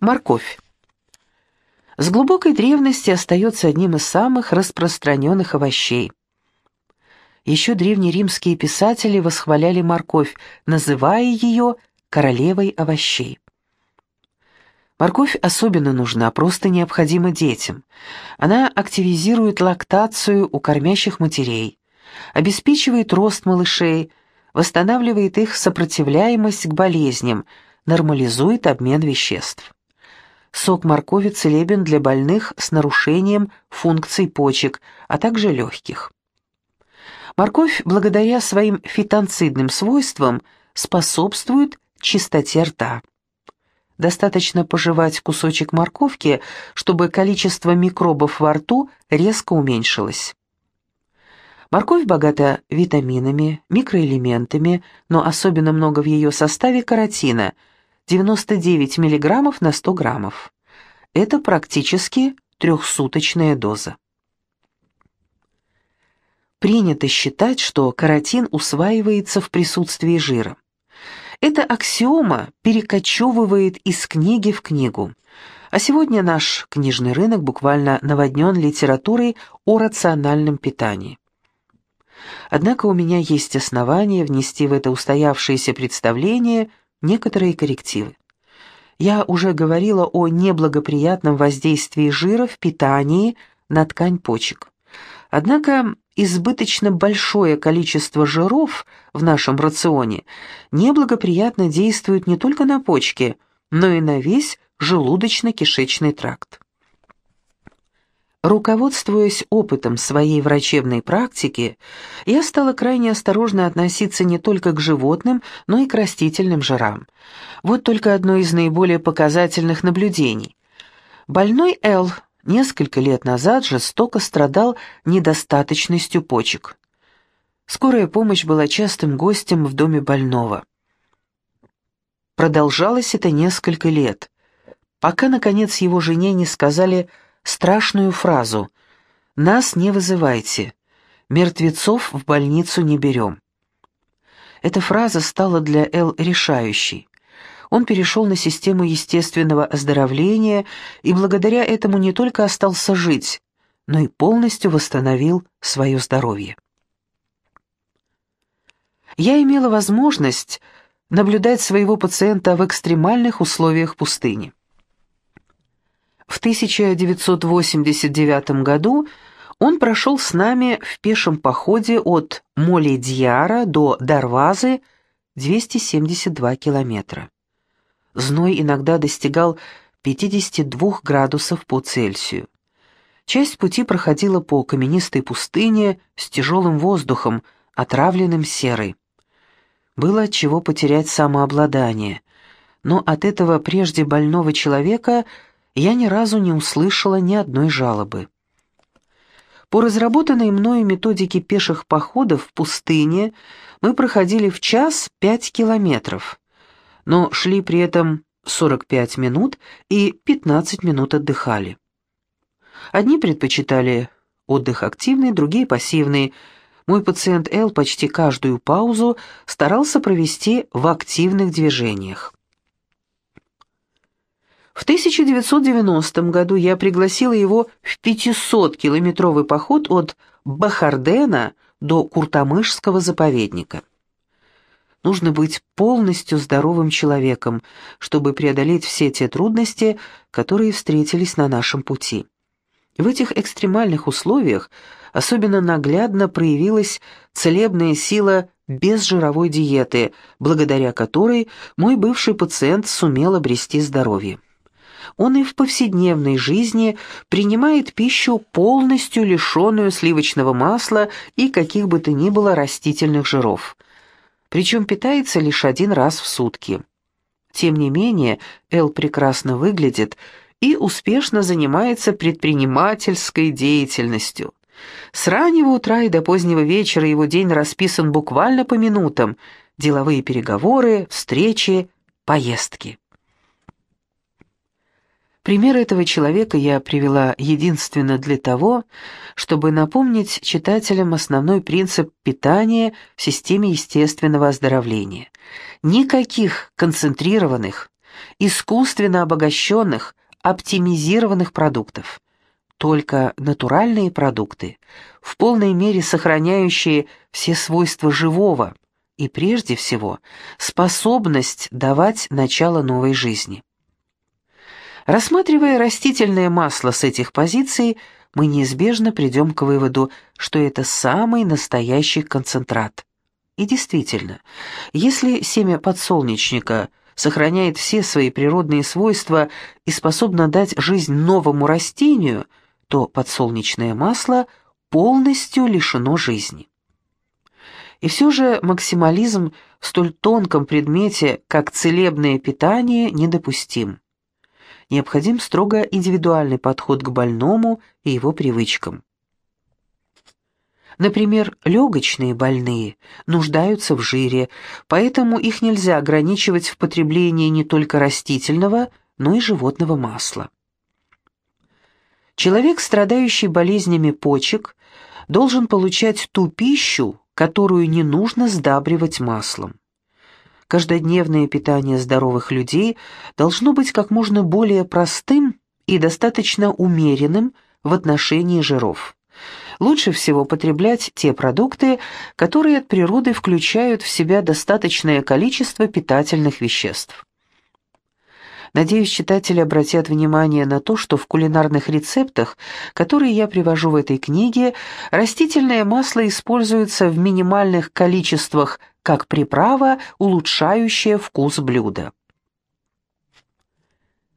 Морковь. С глубокой древности остается одним из самых распространенных овощей. Еще древнеримские писатели восхваляли морковь, называя ее королевой овощей. Морковь особенно нужна, просто необходима детям. Она активизирует лактацию у кормящих матерей, обеспечивает рост малышей, восстанавливает их сопротивляемость к болезням, нормализует обмен веществ. Сок моркови целебен для больных с нарушением функций почек, а также легких. Морковь, благодаря своим фитонцидным свойствам, способствует чистоте рта. Достаточно пожевать кусочек морковки, чтобы количество микробов во рту резко уменьшилось. Морковь богата витаминами, микроэлементами, но особенно много в ее составе каротина – 99 мг на 100 граммов. Это практически трехсуточная доза. Принято считать, что каротин усваивается в присутствии жира. Эта аксиома перекочевывает из книги в книгу. А сегодня наш книжный рынок буквально наводнен литературой о рациональном питании. Однако у меня есть основания внести в это устоявшееся представление некоторые коррективы. Я уже говорила о неблагоприятном воздействии жира в питании на ткань почек. Однако избыточно большое количество жиров в нашем рационе неблагоприятно действует не только на почки, но и на весь желудочно-кишечный тракт. Руководствуясь опытом своей врачебной практики, я стала крайне осторожно относиться не только к животным, но и к растительным жирам. Вот только одно из наиболее показательных наблюдений. Больной Эл несколько лет назад жестоко страдал недостаточностью почек. Скорая помощь была частым гостем в доме больного. Продолжалось это несколько лет, пока, наконец, его жене не сказали – страшную фразу «Нас не вызывайте, мертвецов в больницу не берем». Эта фраза стала для Эл решающей. Он перешел на систему естественного оздоровления и благодаря этому не только остался жить, но и полностью восстановил свое здоровье. Я имела возможность наблюдать своего пациента в экстремальных условиях пустыни. В 1989 году он прошел с нами в пешем походе от Моли-Дьяра до Дарвазы 272 километра. Зной иногда достигал 52 градусов по Цельсию. Часть пути проходила по каменистой пустыне с тяжелым воздухом, отравленным серой. Было от чего потерять самообладание, но от этого прежде больного человека – я ни разу не услышала ни одной жалобы. По разработанной мною методике пеших походов в пустыне мы проходили в час пять километров, но шли при этом 45 минут и 15 минут отдыхали. Одни предпочитали отдых активный, другие пассивный. Мой пациент Л почти каждую паузу старался провести в активных движениях. В 1990 году я пригласила его в 500-километровый поход от Бахардена до Куртамышского заповедника. Нужно быть полностью здоровым человеком, чтобы преодолеть все те трудности, которые встретились на нашем пути. В этих экстремальных условиях особенно наглядно проявилась целебная сила безжировой диеты, благодаря которой мой бывший пациент сумел обрести здоровье он и в повседневной жизни принимает пищу полностью лишенную сливочного масла и каких бы то ни было растительных жиров. Причем питается лишь один раз в сутки. Тем не менее, Эл прекрасно выглядит и успешно занимается предпринимательской деятельностью. С раннего утра и до позднего вечера его день расписан буквально по минутам. Деловые переговоры, встречи, поездки. Пример этого человека я привела единственно для того, чтобы напомнить читателям основной принцип питания в системе естественного оздоровления. Никаких концентрированных, искусственно обогащенных, оптимизированных продуктов. Только натуральные продукты, в полной мере сохраняющие все свойства живого и, прежде всего, способность давать начало новой жизни. Рассматривая растительное масло с этих позиций, мы неизбежно придем к выводу, что это самый настоящий концентрат. И действительно, если семя подсолнечника сохраняет все свои природные свойства и способно дать жизнь новому растению, то подсолнечное масло полностью лишено жизни. И все же максимализм в столь тонком предмете, как целебное питание, недопустим. Необходим строго индивидуальный подход к больному и его привычкам. Например, легочные больные нуждаются в жире, поэтому их нельзя ограничивать в потреблении не только растительного, но и животного масла. Человек, страдающий болезнями почек, должен получать ту пищу, которую не нужно сдабривать маслом. Каждодневное питание здоровых людей должно быть как можно более простым и достаточно умеренным в отношении жиров. Лучше всего потреблять те продукты, которые от природы включают в себя достаточное количество питательных веществ. Надеюсь, читатели обратят внимание на то, что в кулинарных рецептах, которые я привожу в этой книге, растительное масло используется в минимальных количествах как приправа, улучшающая вкус блюда.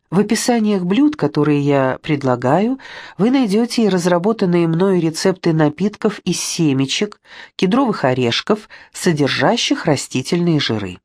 В описаниях блюд, которые я предлагаю, вы найдете и разработанные мною рецепты напитков из семечек, кедровых орешков, содержащих растительные жиры.